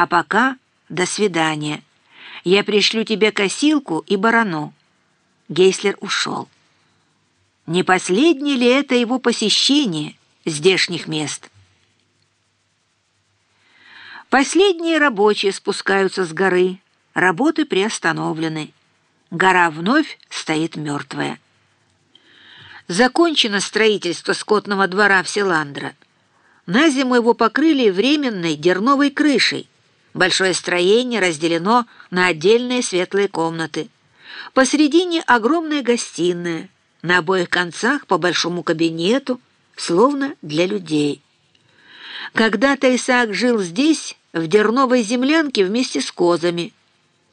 А пока до свидания. Я пришлю тебе косилку и барану». Гейслер ушел. Не последнее ли это его посещение здешних мест? Последние рабочие спускаются с горы. Работы приостановлены. Гора вновь стоит мертвая. Закончено строительство скотного двора в Селандро. На зиму его покрыли временной дерновой крышей. Большое строение разделено на отдельные светлые комнаты. Посередине огромная гостиная, на обоих концах по большому кабинету, словно для людей. Когда-то Исаак жил здесь, в дерновой землянке вместе с козами.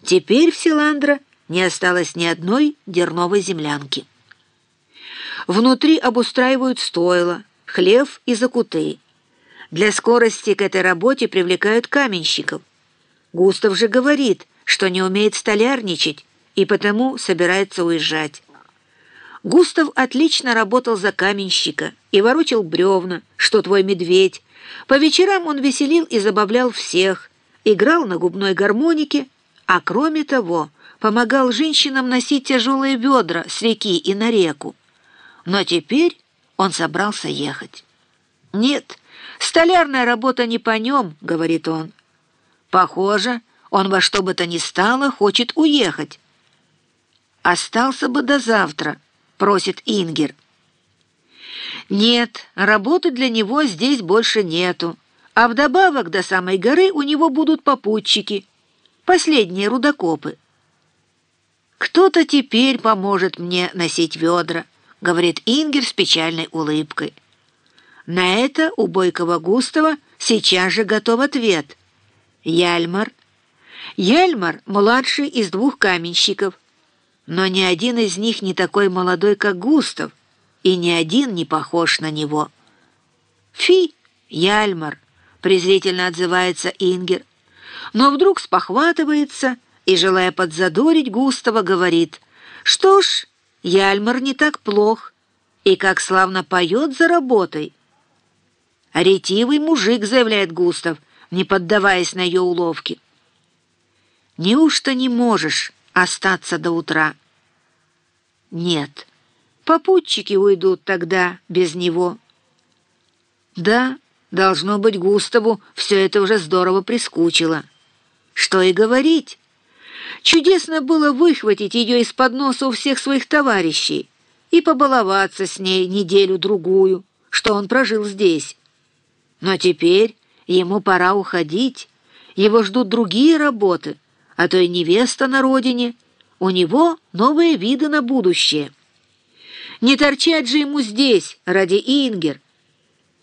Теперь в Селандро не осталось ни одной дерновой землянки. Внутри обустраивают стойла, хлев и закуты. Для скорости к этой работе привлекают каменщиков. Густав же говорит, что не умеет столярничать и потому собирается уезжать. Густав отлично работал за каменщика и ворочил бревна, что твой медведь. По вечерам он веселил и забавлял всех, играл на губной гармонике, а кроме того помогал женщинам носить тяжелые ведра с реки и на реку. Но теперь он собрался ехать. «Нет, столярная работа не по нем», — говорит он. «Похоже, он во что бы то ни стало хочет уехать». «Остался бы до завтра», — просит Ингер. «Нет, работы для него здесь больше нету, а вдобавок до самой горы у него будут попутчики, последние рудокопы». «Кто-то теперь поможет мне носить ведра», — говорит Ингер с печальной улыбкой. На это у Бойкова Густава сейчас же готов ответ. Яльмар. Яльмар — младший из двух каменщиков, но ни один из них не такой молодой, как Густав, и ни один не похож на него. «Фи, Яльмар!» — презрительно отзывается Ингер, но вдруг спохватывается и, желая подзадорить Густава, говорит, «Что ж, Яльмар не так плох, и как славно поет за работой. Ретивый мужик, заявляет Густав, не поддаваясь на ее уловки. Неужто не можешь остаться до утра? Нет, попутчики уйдут тогда без него. Да, должно быть, Густаву все это уже здорово прискучило. Что и говорить. Чудесно было выхватить ее из-под носа у всех своих товарищей и побаловаться с ней неделю-другую, что он прожил здесь. Но теперь ему пора уходить, его ждут другие работы, а то и невеста на родине, у него новые виды на будущее. Не торчать же ему здесь ради Ингер.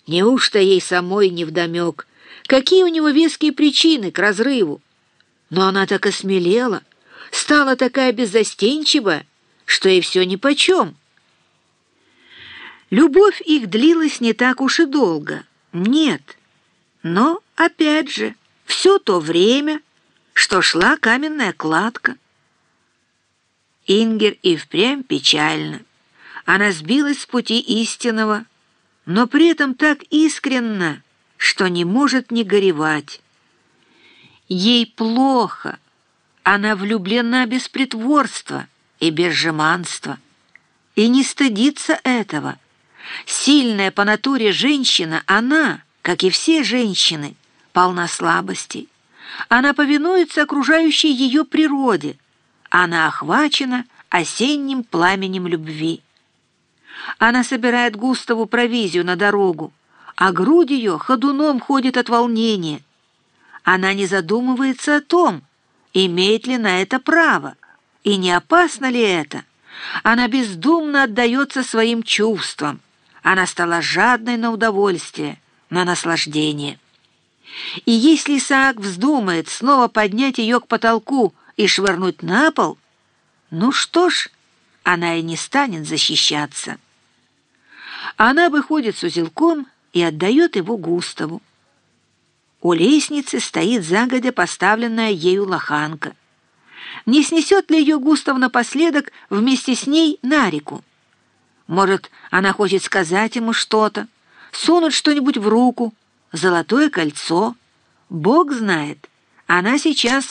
Неужто ей самой невдомек, какие у него веские причины к разрыву? Но она так осмелела, стала такая беззастенчивая, что ей все нипочем. Любовь их длилась не так уж и долго. Нет. Но, опять же, все то время, что шла каменная кладка. Ингер и впрямь печально. Она сбилась с пути истинного, но при этом так искренно, что не может не горевать. Ей плохо, она влюблена без притворства и без жеманства, и не стыдится этого. Сильная по натуре женщина, она, как и все женщины, полна слабостей. Она повинуется окружающей ее природе, она охвачена осенним пламенем любви. Она собирает Густаву провизию на дорогу, а грудь ее ходуном ходит от волнения — она не задумывается о том, имеет ли на это право, и не опасно ли это. Она бездумно отдается своим чувствам. Она стала жадной на удовольствие, на наслаждение. И если Исаак вздумает снова поднять ее к потолку и швырнуть на пол, ну что ж, она и не станет защищаться. Она выходит с узелком и отдает его Густаву. У лестницы стоит загодя поставленная ею лоханка. Не снесет ли ее Густав напоследок вместе с ней на реку? Может, она хочет сказать ему что-то, сунуть что-нибудь в руку, золотое кольцо. Бог знает, Она сейчас